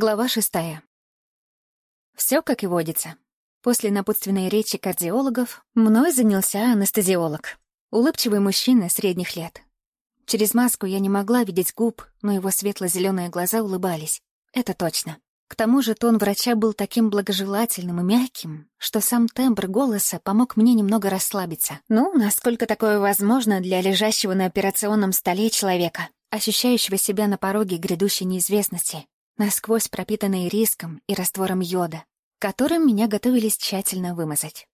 Глава шестая. Все как и водится. После напутственной речи кардиологов мной занялся анестезиолог. Улыбчивый мужчина средних лет. Через маску я не могла видеть губ, но его светло-зеленые глаза улыбались. Это точно. К тому же тон врача был таким благожелательным и мягким, что сам тембр голоса помог мне немного расслабиться. Ну, насколько такое возможно для лежащего на операционном столе человека, ощущающего себя на пороге грядущей неизвестности, насквозь пропитанные риском и раствором йода, которым меня готовились тщательно вымазать.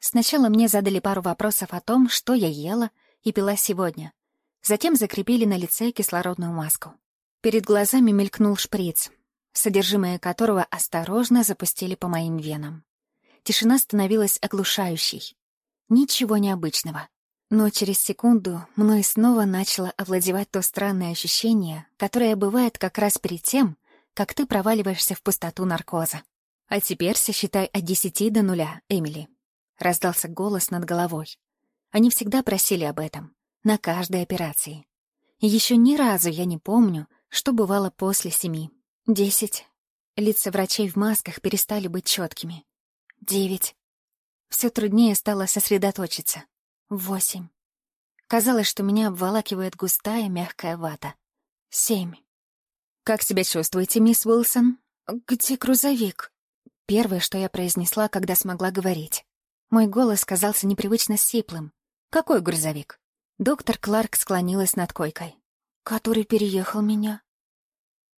Сначала мне задали пару вопросов о том, что я ела и пила сегодня. Затем закрепили на лице кислородную маску. Перед глазами мелькнул шприц, содержимое которого осторожно запустили по моим венам. Тишина становилась оглушающей. Ничего необычного. Но через секунду мной снова начало овладевать то странное ощущение, которое бывает как раз перед тем, как ты проваливаешься в пустоту наркоза. А теперь сосчитай от десяти до нуля, Эмили. Раздался голос над головой. Они всегда просили об этом. На каждой операции. Еще ни разу я не помню, что бывало после семи. Десять. Лица врачей в масках перестали быть четкими. Девять. Все труднее стало сосредоточиться. Восемь. Казалось, что меня обволакивает густая мягкая вата. Семь. «Как себя чувствуете, мисс Уилсон?» «Где грузовик?» Первое, что я произнесла, когда смогла говорить. Мой голос казался непривычно сиплым. «Какой грузовик?» Доктор Кларк склонилась над койкой. «Который переехал меня».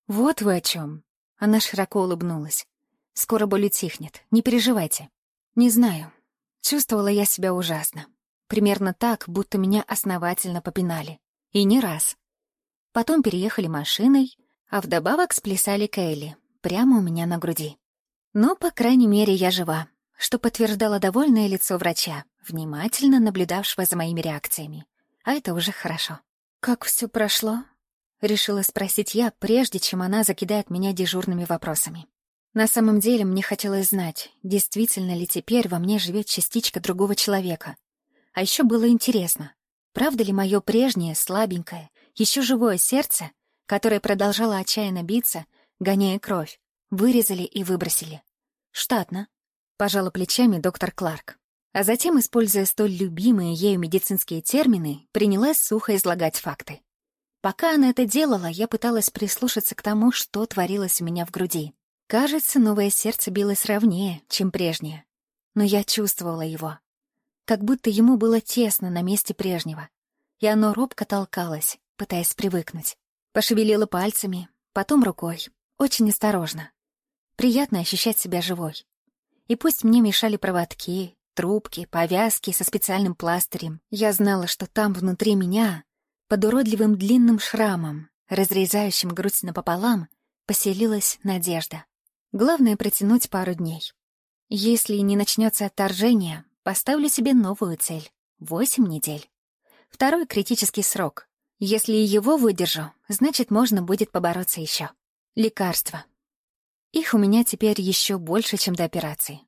«Вот вы о чем. Она широко улыбнулась. «Скоро боль утихнет. Не переживайте». «Не знаю. Чувствовала я себя ужасно. Примерно так, будто меня основательно попинали. И не раз. Потом переехали машиной, а вдобавок сплясали Кейли, прямо у меня на груди. Но, по крайней мере, я жива, что подтверждало довольное лицо врача, внимательно наблюдавшего за моими реакциями. А это уже хорошо. «Как все прошло?» — решила спросить я, прежде чем она закидает меня дежурными вопросами. На самом деле мне хотелось знать, действительно ли теперь во мне живет частичка другого человека. А еще было интересно, правда ли мое прежнее, слабенькое, еще живое сердце которая продолжала отчаянно биться, гоняя кровь, вырезали и выбросили. Штатно. Пожала плечами доктор Кларк. А затем, используя столь любимые ею медицинские термины, принялась сухо излагать факты. Пока она это делала, я пыталась прислушаться к тому, что творилось у меня в груди. Кажется, новое сердце билось ровнее, чем прежнее. Но я чувствовала его. Как будто ему было тесно на месте прежнего. И оно робко толкалось, пытаясь привыкнуть. Пошевелила пальцами, потом рукой. Очень осторожно. Приятно ощущать себя живой. И пусть мне мешали проводки, трубки, повязки со специальным пластырем, я знала, что там внутри меня, под уродливым длинным шрамом, разрезающим грудь напополам, поселилась надежда. Главное — протянуть пару дней. Если не начнется отторжение, поставлю себе новую цель — восемь недель. Второй критический срок, если его выдержу, значит, можно будет побороться еще. Лекарства. Их у меня теперь еще больше, чем до операции.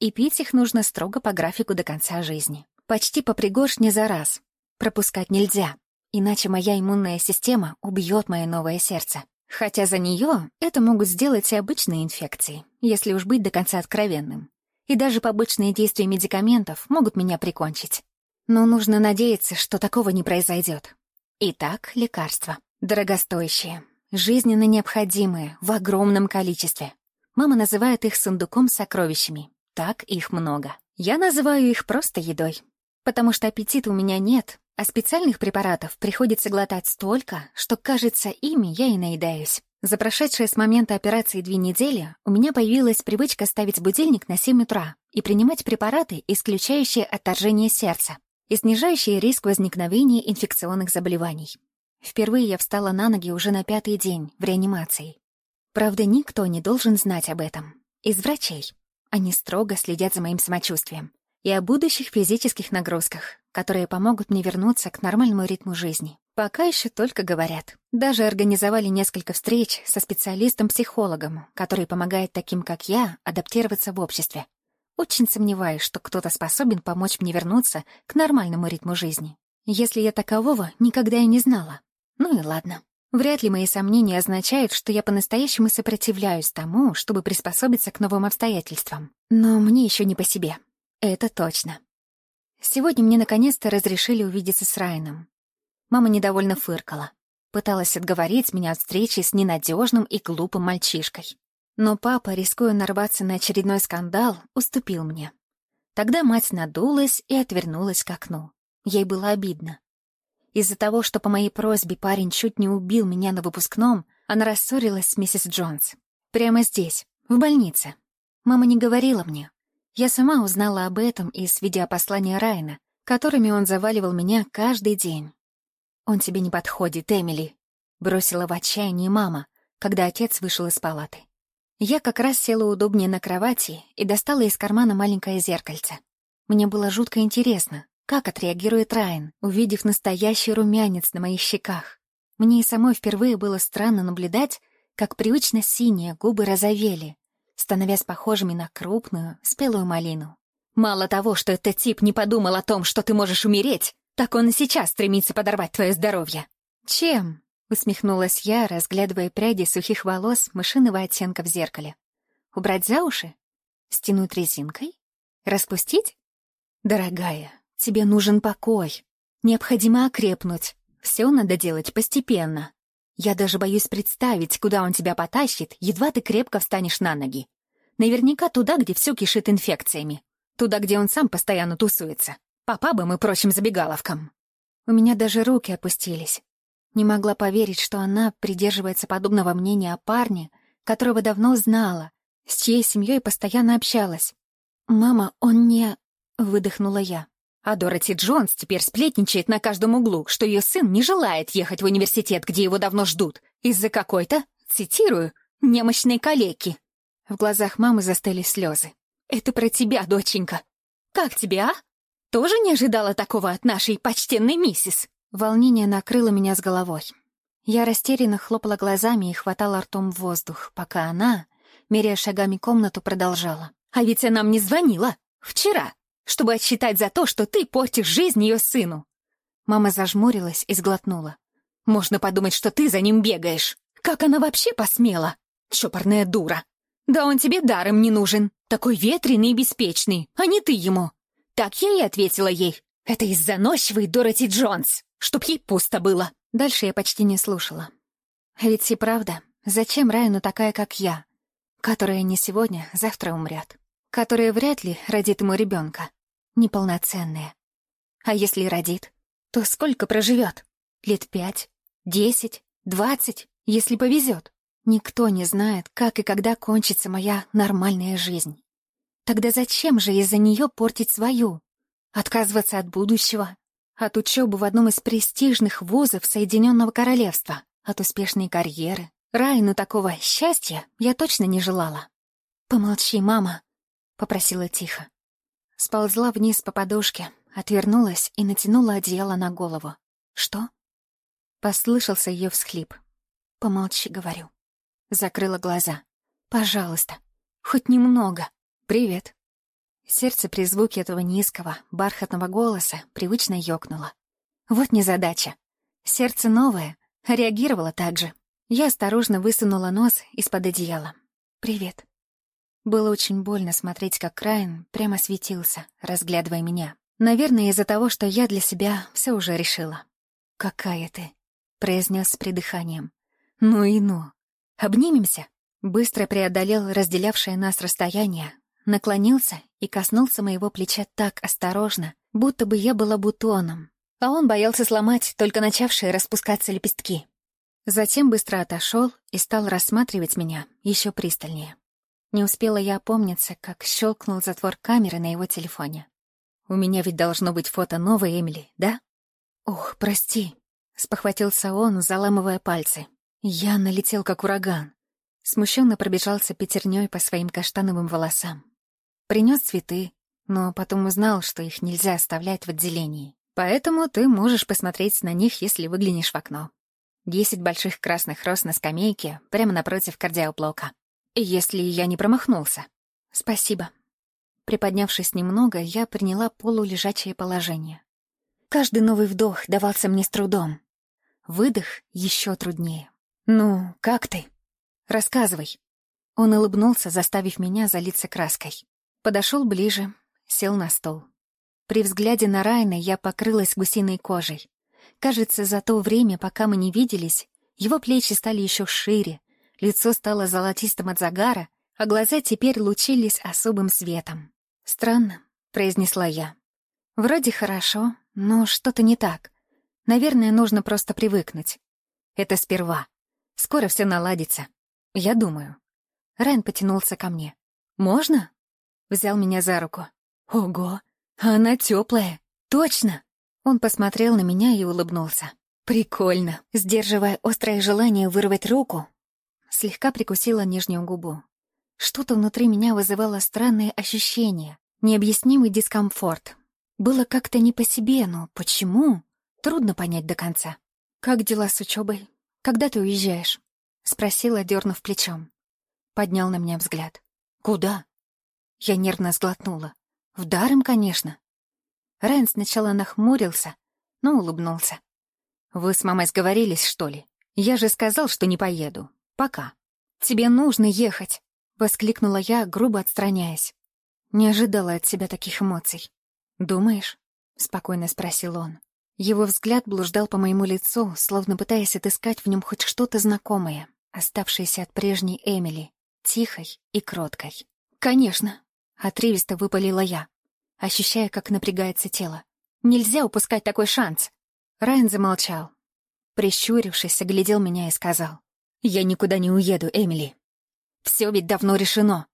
И пить их нужно строго по графику до конца жизни. Почти по пригоршне за раз. Пропускать нельзя, иначе моя иммунная система убьет мое новое сердце. Хотя за нее это могут сделать и обычные инфекции, если уж быть до конца откровенным. И даже побочные действия медикаментов могут меня прикончить. Но нужно надеяться, что такого не произойдет. Итак, лекарства. Дорогостоящие, жизненно необходимые, в огромном количестве. Мама называет их сундуком сокровищами. Так их много. Я называю их просто едой. Потому что аппетита у меня нет, а специальных препаратов приходится глотать столько, что, кажется, ими я и наедаюсь. За прошедшие с момента операции две недели у меня появилась привычка ставить будильник на 7 утра и принимать препараты, исключающие отторжение сердца, и снижающие риск возникновения инфекционных заболеваний. Впервые я встала на ноги уже на пятый день в реанимации. Правда, никто не должен знать об этом. Из врачей. Они строго следят за моим самочувствием и о будущих физических нагрузках, которые помогут мне вернуться к нормальному ритму жизни. Пока еще только говорят. Даже организовали несколько встреч со специалистом-психологом, который помогает таким, как я, адаптироваться в обществе. Очень сомневаюсь, что кто-то способен помочь мне вернуться к нормальному ритму жизни. Если я такового никогда и не знала. Ну и ладно. Вряд ли мои сомнения означают, что я по-настоящему сопротивляюсь тому, чтобы приспособиться к новым обстоятельствам. Но мне еще не по себе. Это точно. Сегодня мне наконец-то разрешили увидеться с Райаном. Мама недовольно фыркала. Пыталась отговорить меня от встречи с ненадежным и глупым мальчишкой. Но папа, рискуя нарваться на очередной скандал, уступил мне. Тогда мать надулась и отвернулась к окну. Ей было обидно. Из-за того, что по моей просьбе парень чуть не убил меня на выпускном, она рассорилась с миссис Джонс. Прямо здесь, в больнице. Мама не говорила мне. Я сама узнала об этом из видеопослания Райна, которыми он заваливал меня каждый день. «Он тебе не подходит, Эмили», — бросила в отчаянии мама, когда отец вышел из палаты. Я как раз села удобнее на кровати и достала из кармана маленькое зеркальце. Мне было жутко интересно, как отреагирует Райан, увидев настоящий румянец на моих щеках? Мне и самой впервые было странно наблюдать, как привычно синие губы розовели, становясь похожими на крупную, спелую малину. Мало того, что этот тип не подумал о том, что ты можешь умереть, так он и сейчас стремится подорвать твое здоровье. Чем? Усмехнулась я, разглядывая пряди сухих волос мышиного оттенка в зеркале. Убрать за уши? Стянуть резинкой? Распустить? Дорогая, Тебе нужен покой. Необходимо окрепнуть. Все надо делать постепенно. Я даже боюсь представить, куда он тебя потащит, едва ты крепко встанешь на ноги. Наверняка туда, где все кишит инфекциями. Туда, где он сам постоянно тусуется. По пабам и прочим забегаловкам. У меня даже руки опустились. Не могла поверить, что она придерживается подобного мнения о парне, которого давно знала, с чьей семьей постоянно общалась. «Мама, он не...» — выдохнула я. А Дороти Джонс теперь сплетничает на каждом углу, что ее сын не желает ехать в университет, где его давно ждут, из-за какой-то, цитирую, немощной калеки. В глазах мамы застыли слезы. «Это про тебя, доченька. Как тебе, а? Тоже не ожидала такого от нашей почтенной миссис?» Волнение накрыло меня с головой. Я растерянно хлопала глазами и хватала ртом воздух, пока она, меряя шагами комнату, продолжала. «А ведь она мне звонила. Вчера чтобы отсчитать за то, что ты портишь жизнь ее сыну». Мама зажмурилась и сглотнула. «Можно подумать, что ты за ним бегаешь. Как она вообще посмела? Чопорная дура. Да он тебе даром не нужен. Такой ветреный и беспечный, а не ты ему». Так я и ответила ей. «Это из-за ночевой Дороти Джонс, чтоб ей пусто было». Дальше я почти не слушала. А ведь и правда, зачем Райану такая, как я, которая не сегодня, завтра умрет? которая вряд ли родит ему ребенка, неполноценная. А если родит, то сколько проживет? Лет пять, десять, двадцать, если повезет. Никто не знает, как и когда кончится моя нормальная жизнь. Тогда зачем же из-за нее портить свою? Отказываться от будущего, от учебы в одном из престижных вузов Соединенного Королевства, от успешной карьеры. Райну такого счастья я точно не желала. «Помолчи, мама», попросила тихо. Сползла вниз по подушке, отвернулась и натянула одеяло на голову. «Что?» Послышался ее всхлип. «Помолчи», — говорю. Закрыла глаза. «Пожалуйста, хоть немного. Привет». Сердце при звуке этого низкого, бархатного голоса привычно ёкнуло. Вот незадача. Сердце новое, реагировало так же. Я осторожно высунула нос из-под одеяла. «Привет». Было очень больно смотреть, как Райан прямо светился, разглядывая меня. Наверное, из-за того, что я для себя все уже решила. «Какая ты!» — произнес с придыханием. «Ну и ну! Обнимемся!» Быстро преодолел разделявшее нас расстояние, наклонился и коснулся моего плеча так осторожно, будто бы я была бутоном, а он боялся сломать только начавшие распускаться лепестки. Затем быстро отошел и стал рассматривать меня еще пристальнее. Не успела я опомниться, как щелкнул затвор камеры на его телефоне. «У меня ведь должно быть фото новой Эмили, да?» «Ох, прости», — спохватился он, заламывая пальцы. Я налетел, как ураган. Смущенно пробежался пятерней по своим каштановым волосам. Принес цветы, но потом узнал, что их нельзя оставлять в отделении. Поэтому ты можешь посмотреть на них, если выглянешь в окно. Десять больших красных роз на скамейке, прямо напротив кардиоблока. Если я не промахнулся. Спасибо. Приподнявшись немного, я приняла полулежачее положение. Каждый новый вдох давался мне с трудом. Выдох еще труднее. «Ну, как ты? Рассказывай». Он улыбнулся, заставив меня залиться краской. Подошел ближе, сел на стол. При взгляде на Райна я покрылась гусиной кожей. Кажется, за то время, пока мы не виделись, его плечи стали еще шире, лицо стало золотистым от загара, а глаза теперь лучились особым светом. «Странно», — произнесла я. «Вроде хорошо, но что-то не так. Наверное, нужно просто привыкнуть. Это сперва. Скоро все наладится. Я думаю». Райан потянулся ко мне. «Можно?» Взял меня за руку. «Ого! Она теплая! Точно!» Он посмотрел на меня и улыбнулся. «Прикольно!» Сдерживая острое желание вырвать руку, слегка прикусила нижнюю губу. Что-то внутри меня вызывало странные ощущения, необъяснимый дискомфорт. Было как-то не по себе, но почему? Трудно понять до конца. «Как дела с учебой? Когда ты уезжаешь?» — спросила, дернув плечом. Поднял на меня взгляд. «Куда?» Я нервно сглотнула. «В Даром, конечно». Райан сначала нахмурился, но улыбнулся. «Вы с мамой сговорились, что ли? Я же сказал, что не поеду. Пока». «Тебе нужно ехать», — воскликнула я, грубо отстраняясь. Не ожидала от себя таких эмоций. «Думаешь?» — спокойно спросил он. Его взгляд блуждал по моему лицу, словно пытаясь отыскать в нем хоть что-то знакомое, оставшееся от прежней Эмили, тихой и кроткой. «Конечно!» — отрывисто выпалила я ощущая, как напрягается тело. Нельзя упускать такой шанс. Райан замолчал. Прищурившись, оглядел меня и сказал. «Я никуда не уеду, Эмили. Все ведь давно решено.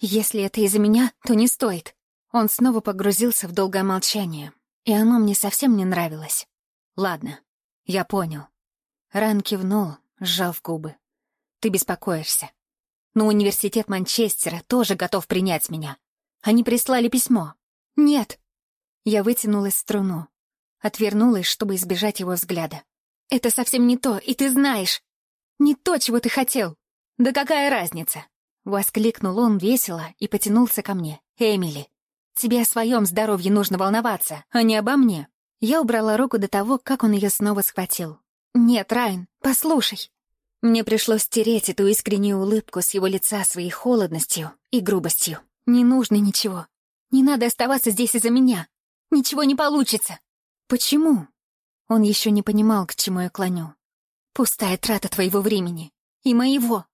Если это из-за меня, то не стоит». Он снова погрузился в долгое молчание, и оно мне совсем не нравилось. «Ладно, я понял». Райан кивнул, сжав губы. «Ты беспокоишься. Но университет Манчестера тоже готов принять меня. Они прислали письмо. Нет. Я вытянулась в струну. Отвернулась, чтобы избежать его взгляда. Это совсем не то, и ты знаешь. Не то, чего ты хотел. Да какая разница? Воскликнул он весело и потянулся ко мне. «Эмили, тебе о своем здоровье нужно волноваться, а не обо мне». Я убрала руку до того, как он ее снова схватил. «Нет, Райан, послушай». Мне пришлось стереть эту искреннюю улыбку с его лица своей холодностью и грубостью. «Не нужно ничего. Не надо оставаться здесь из-за меня. Ничего не получится». «Почему?» Он еще не понимал, к чему я клоню. «Пустая трата твоего времени. И моего».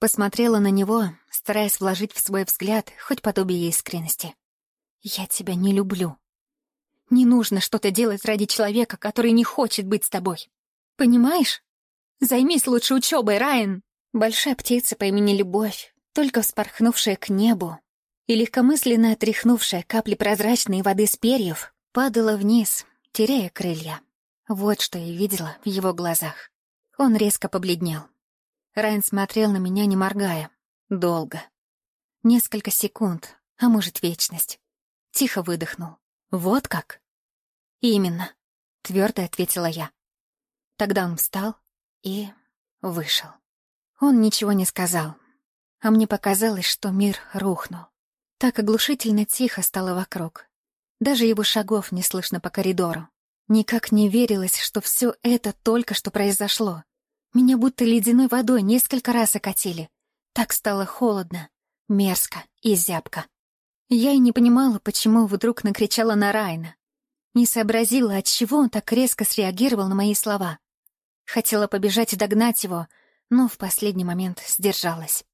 Посмотрела на него, стараясь вложить в свой взгляд хоть подобие искренности. «Я тебя не люблю. Не нужно что-то делать ради человека, который не хочет быть с тобой. Понимаешь? Займись лучше учебой, Райан!» Большая птица по имени Любовь, только вспорхнувшая к небу, и легкомысленно отряхнувшая капли прозрачной воды с перьев, падала вниз, теряя крылья. Вот что я видела в его глазах. Он резко побледнел. Райан смотрел на меня, не моргая. Долго. Несколько секунд, а может, вечность. Тихо выдохнул. «Вот как?» «Именно», — твердо ответила я. Тогда он встал и вышел. Он ничего не сказал, а мне показалось, что мир рухнул. Так оглушительно тихо стало вокруг. Даже его шагов не слышно по коридору. Никак не верилось, что все это только что произошло. Меня будто ледяной водой несколько раз окатили. Так стало холодно, мерзко и зябко. Я и не понимала, почему вдруг накричала на Райна. Не сообразила, от чего он так резко среагировал на мои слова. Хотела побежать и догнать его, но в последний момент сдержалась.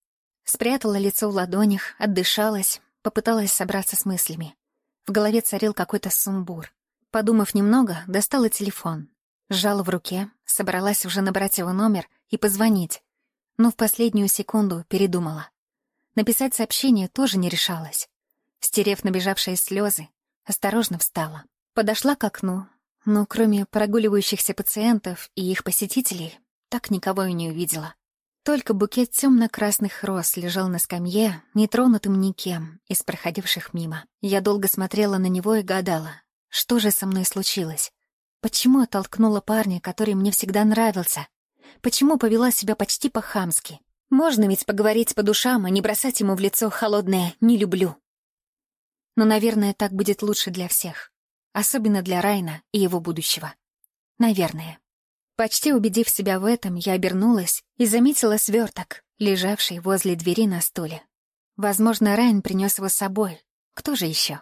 Спрятала лицо в ладонях, отдышалась, Попыталась собраться с мыслями. В голове царил какой-то сумбур. Подумав немного, достала телефон. Сжала в руке, собралась уже набрать его номер и позвонить. Но в последнюю секунду передумала. Написать сообщение тоже не решалась. Стерев набежавшие слезы, осторожно встала. Подошла к окну, но кроме прогуливающихся пациентов и их посетителей, так никого и не увидела. Только букет темно-красных роз лежал на скамье, нетронутым никем из проходивших мимо. Я долго смотрела на него и гадала, что же со мной случилось? Почему оттолкнула парня, который мне всегда нравился? Почему повела себя почти по-хамски? Можно ведь поговорить по душам, а не бросать ему в лицо холодное «не люблю». Но, наверное, так будет лучше для всех. Особенно для Райна и его будущего. Наверное. Почти убедив себя в этом, я обернулась и заметила сверток, лежавший возле двери на стуле. Возможно, Райан принес его с собой. Кто же еще?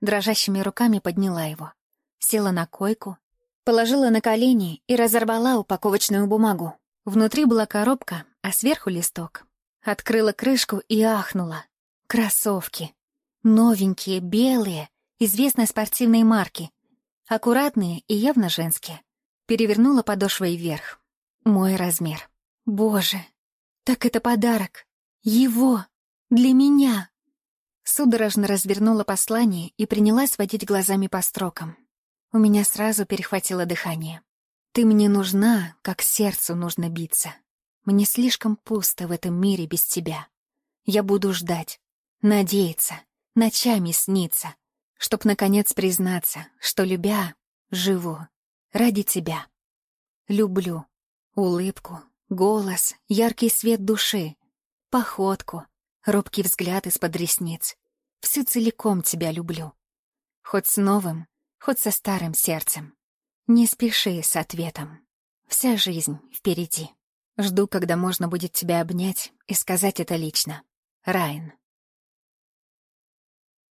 Дрожащими руками подняла его. Села на койку, положила на колени и разорвала упаковочную бумагу. Внутри была коробка, а сверху листок. Открыла крышку и ахнула. Кроссовки. Новенькие, белые, известной спортивной марки. Аккуратные и явно женские. Перевернула подошвой вверх. Мой размер. Боже, так это подарок. Его. Для меня. Судорожно развернула послание и принялась водить глазами по строкам. У меня сразу перехватило дыхание. «Ты мне нужна, как сердцу нужно биться. Мне слишком пусто в этом мире без тебя. Я буду ждать, надеяться, ночами сниться, чтоб, наконец, признаться, что, любя, живу ради тебя. Люблю улыбку, голос, яркий свет души, походку, робкий взгляд из-под ресниц. Всю целиком тебя люблю. Хоть с новым, хоть со старым сердцем. Не спеши с ответом. Вся жизнь впереди. Жду, когда можно будет тебя обнять и сказать это лично. Райан.